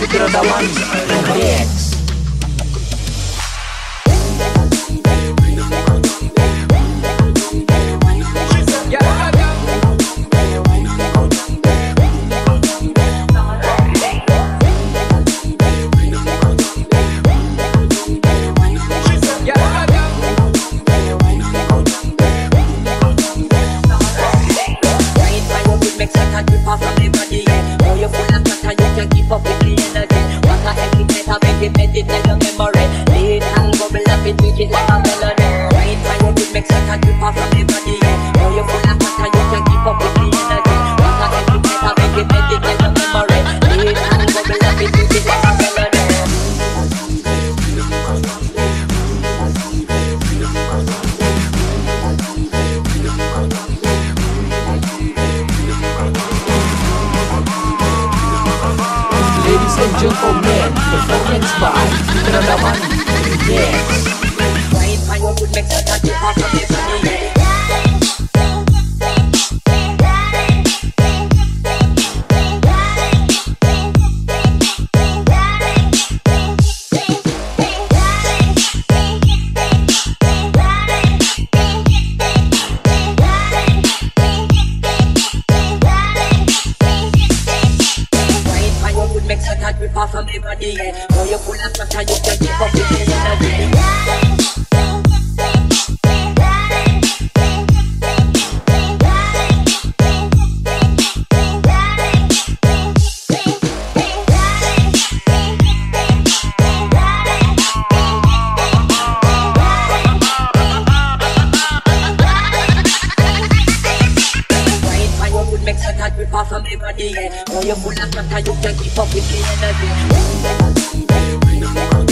Microdawami, Rex. Ladies and gentlemen, performance by Tradaman Yes. for me body, yeah. Oh, you pull up, and you can give up. fire that we pass from everybody, yeah. Oh, you're full of chatter, you can keep up with the energy.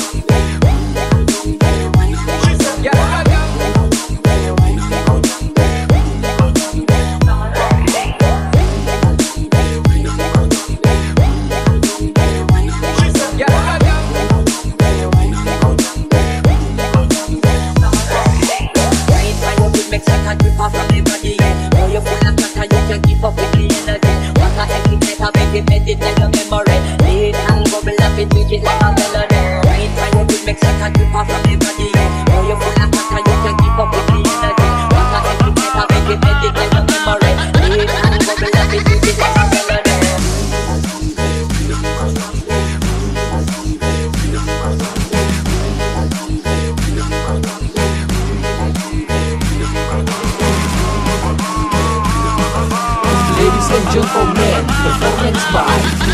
it, make it like a memory Lead and bubble up it, tweak it like a melody Right, try to mix like a dripper from it.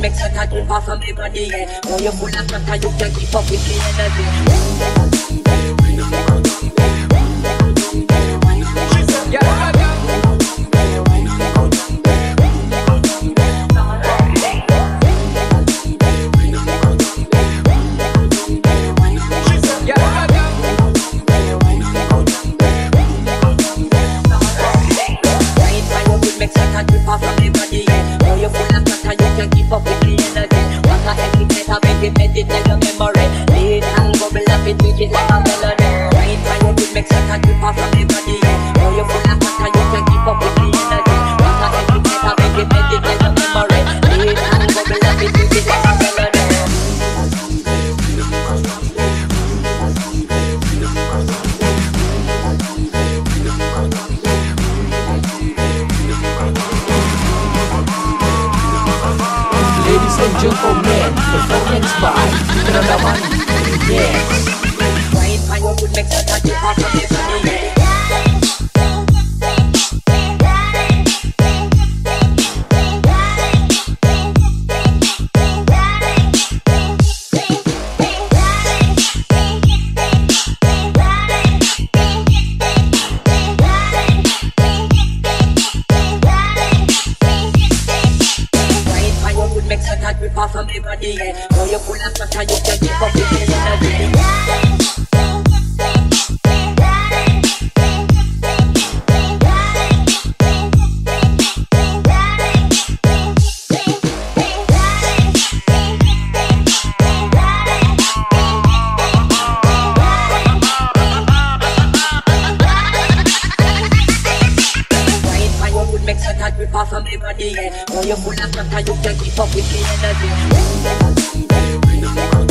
Make sense, I do my family body, yeah. Oh, you're full of time, you can't keep up with the energy. gentlemen, performance by Fitra Damani. A everybody, yeah. When you're full of you can keep up with the energy.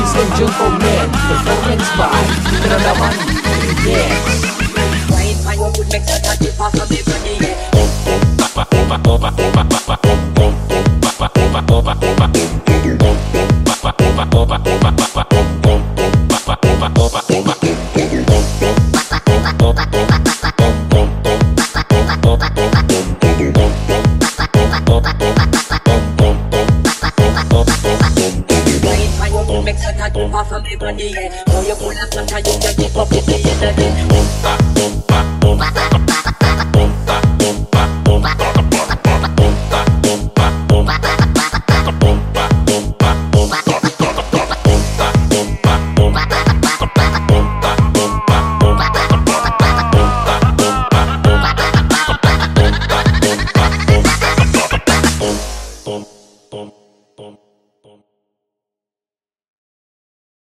Ladies and gentlemen, performance by Teradawan Yes Main ayo pun make saja kita everybody yeah for me body, yeah. Oh, you pull up and I you make it pop it again. Boom.